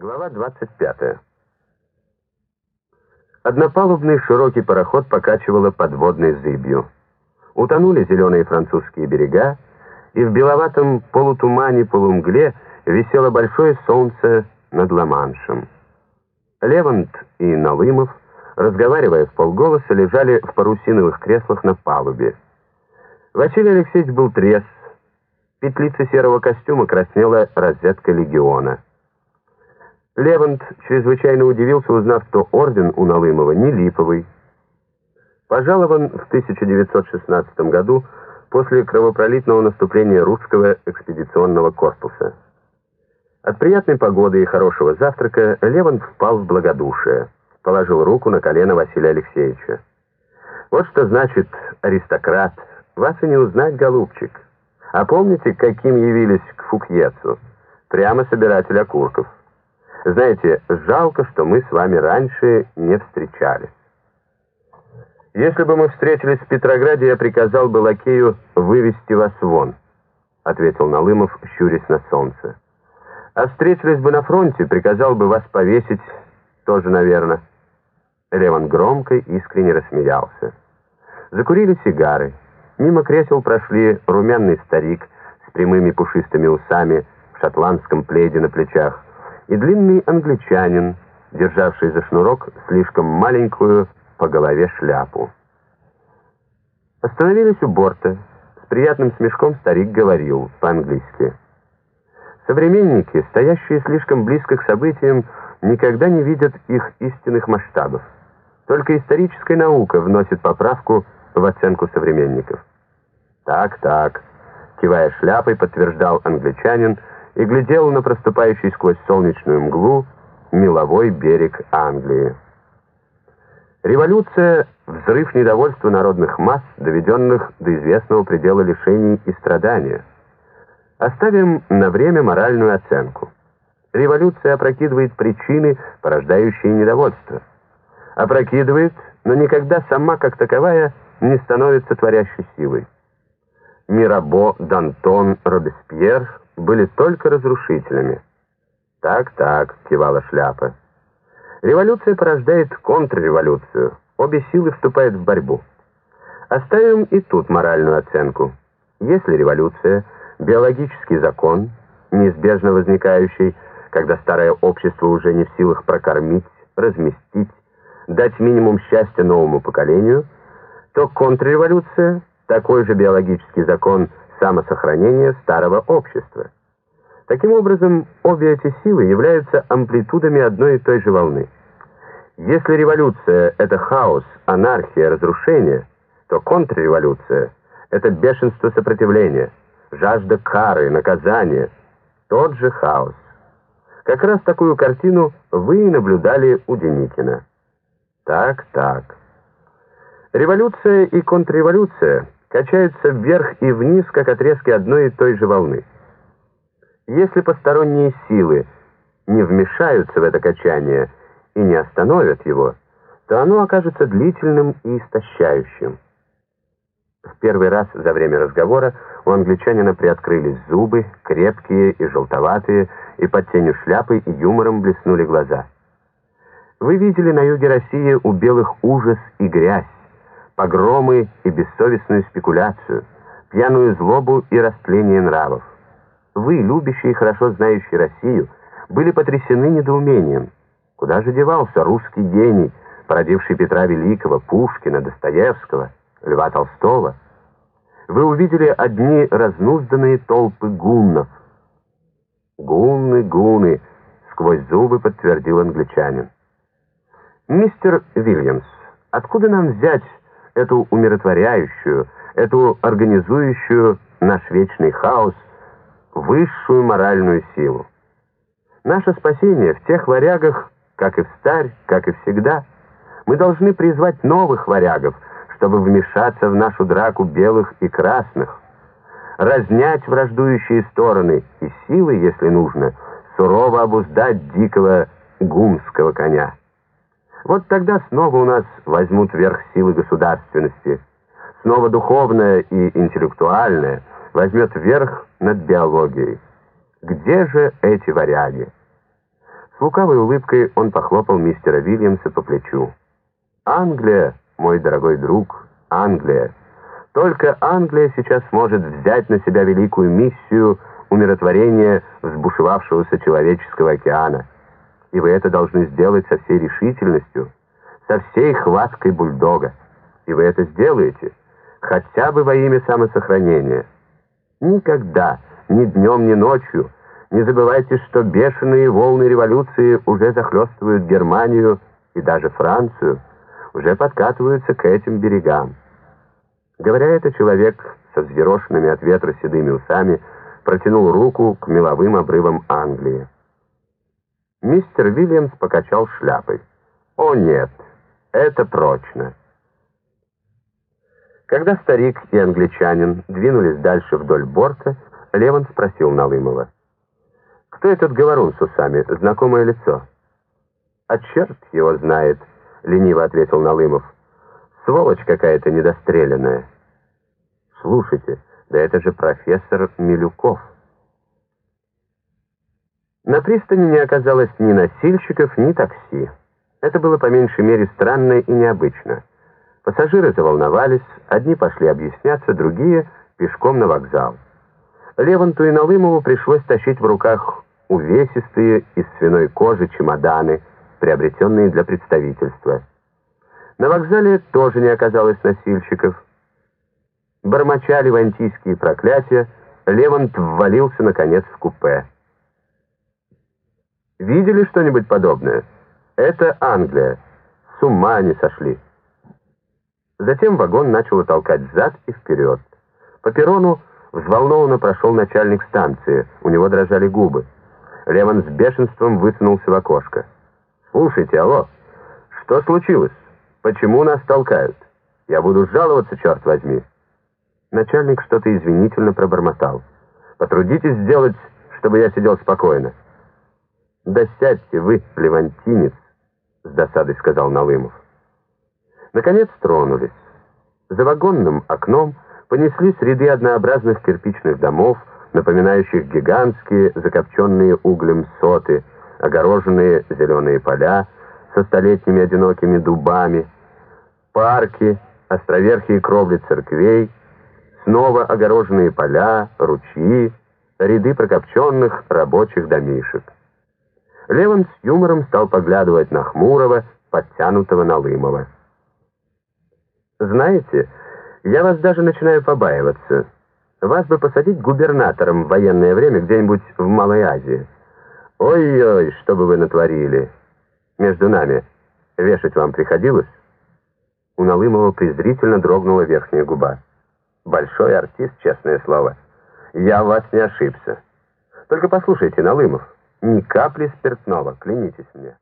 Глава 25. Однопалубный широкий пароход покачивало подводной зыбью. Утонули зеленые французские берега, и в беловатом полутумане-полумгле висело большое солнце над Ла-Маншем. Левант и Налымов, разговаривая в полголоса, лежали в парусиновых креслах на палубе. Василий Алексеевич был трезв, петлица серого костюма краснела розеткой легиона. Левант чрезвычайно удивился, узнав, что орден у Налымова не липовый. Пожалован в 1916 году после кровопролитного наступления русского экспедиционного корпуса. От приятной погоды и хорошего завтрака Левант впал в благодушие, положил руку на колено Василия Алексеевича. «Вот что значит аристократ. Вас и не узнать, голубчик. А помните, каким явились к Фукьецу? Прямо собиратель окурков». Знаете, жалко, что мы с вами раньше не встречались. Если бы мы встретились в Петрограде, я приказал бы лакею вывести вас вон, ответил Налымов, щурясь на солнце. А встретились бы на фронте, приказал бы вас повесить, тоже, наверное. Леван громко искренне рассмеялся. Закурили сигары. Мимо кресел прошли румяный старик с прямыми пушистыми усами в шотландском пледе на плечах, и длинный англичанин, державший за шнурок слишком маленькую по голове шляпу. Остановились у борта. С приятным смешком старик говорил по-английски. Современники, стоящие слишком близко к событиям, никогда не видят их истинных масштабов. Только историческая наука вносит поправку в оценку современников. «Так, так», — кивая шляпой, подтверждал англичанин, — и глядел на проступающий сквозь солнечную мглу меловой берег Англии. Революция — взрыв недовольства народных масс, доведенных до известного предела лишений и страдания. Оставим на время моральную оценку. Революция опрокидывает причины, порождающие недовольство. Опрокидывает, но никогда сама как таковая не становится творящей силой. Мирабо, Дантон, Робеспьер были только разрушителями. «Так-так», — кивала шляпа. «Революция порождает контрреволюцию. Обе силы вступают в борьбу. Оставим и тут моральную оценку. Если революция — биологический закон, неизбежно возникающий, когда старое общество уже не в силах прокормить, разместить, дать минимум счастья новому поколению, то контрреволюция — такой же биологический закон самосохранения старого общества. Таким образом, обе эти силы являются амплитудами одной и той же волны. Если революция — это хаос, анархия, разрушение, то контрреволюция — это бешенство сопротивления, жажда кары, наказания, тот же хаос. Как раз такую картину вы и наблюдали у Деникина. Так, так. Революция и контрреволюция — качаются вверх и вниз, как отрезки одной и той же волны. Если посторонние силы не вмешаются в это качание и не остановят его, то оно окажется длительным и истощающим. В первый раз за время разговора у англичанина приоткрылись зубы, крепкие и желтоватые, и под тенью шляпы и юмором блеснули глаза. Вы видели на юге России у белых ужас и грязь, погромы и бессовестную спекуляцию, пьяную злобу и растление нравов. Вы, любящие и хорошо знающие Россию, были потрясены недоумением. Куда же девался русский гений, породивший Петра Великого, Пушкина, Достоевского, Льва Толстого? Вы увидели одни разнузданные толпы гуннов. «Гунны, гуны», — сквозь зубы подтвердил англичанин. «Мистер Вильямс, откуда нам взять эту умиротворяющую, эту организующую наш вечный хаос, высшую моральную силу. Наше спасение в тех варягах, как и в старь, как и всегда. Мы должны призвать новых варягов, чтобы вмешаться в нашу драку белых и красных, разнять враждующие стороны и силы, если нужно, сурово обуздать дикого гумского коня. Вот тогда снова у нас возьмут верх силы государственности. Снова духовное и интеллектуальное возьмет верх над биологией. Где же эти варяги? С лукавой улыбкой он похлопал мистера Вильямса по плечу. «Англия, мой дорогой друг, Англия. Только Англия сейчас может взять на себя великую миссию умиротворения взбушевавшегося человеческого океана. И вы это должны сделать со всей решительностью, со всей хваткой бульдога. И вы это сделаете, хотя бы во имя самосохранения. Никогда, ни днем, ни ночью, не забывайте, что бешеные волны революции уже захлестывают Германию и даже Францию, уже подкатываются к этим берегам. Говоря это, человек со взъерошенными от ветра седыми усами протянул руку к меловым обрывам Англии. Мистер Вильямс покачал шляпой. «О нет, это прочно». Когда старик и англичанин двинулись дальше вдоль борта, Леван спросил Налымова. «Кто этот говорун с усами? Знакомое лицо?» «А черт его знает», — лениво ответил Налымов. «Сволочь какая-то недостреленная». «Слушайте, да это же профессор Милюков». На пристани не оказалось ни носильщиков, ни такси. Это было по меньшей мере странно и необычно. Пассажиры заволновались, одни пошли объясняться, другие — пешком на вокзал. Леванту и Налымову пришлось тащить в руках увесистые из свиной кожи чемоданы, приобретенные для представительства. На вокзале тоже не оказалось носильщиков. Бормоча левантийские проклятия, Левант ввалился, наконец, в купе. Видели что-нибудь подобное? Это Англия. С ума не сошли. Затем вагон начал толкать взад и вперед. По перрону взволнованно прошел начальник станции. У него дрожали губы. Леван с бешенством высунулся в окошко. «Слушайте, алло, что случилось? Почему нас толкают? Я буду жаловаться, черт возьми!» Начальник что-то извинительно пробормотал. «Потрудитесь сделать, чтобы я сидел спокойно». «Да сядьте вы, левантинец», — с досадой сказал Налымов. Наконец тронулись. За вагонным окном понеслись ряды однообразных кирпичных домов, напоминающих гигантские, закопченные углем соты, огороженные зеленые поля со столетними одинокими дубами, парки, островерхие кровли церквей, снова огороженные поля, ручьи, ряды прокопченных рабочих домишек. Леван с юмором стал поглядывать на хмурого, подтянутого Налымова. «Знаете, я вас даже начинаю побаиваться. Вас бы посадить губернатором в военное время где-нибудь в Малой Азии. Ой-ой, что бы вы натворили. Между нами, вешать вам приходилось?» У Налымова презрительно дрогнула верхняя губа. «Большой артист, честное слово. Я вас не ошибся. Только послушайте, Налымов». Ни капли спиртного, клянитесь мне.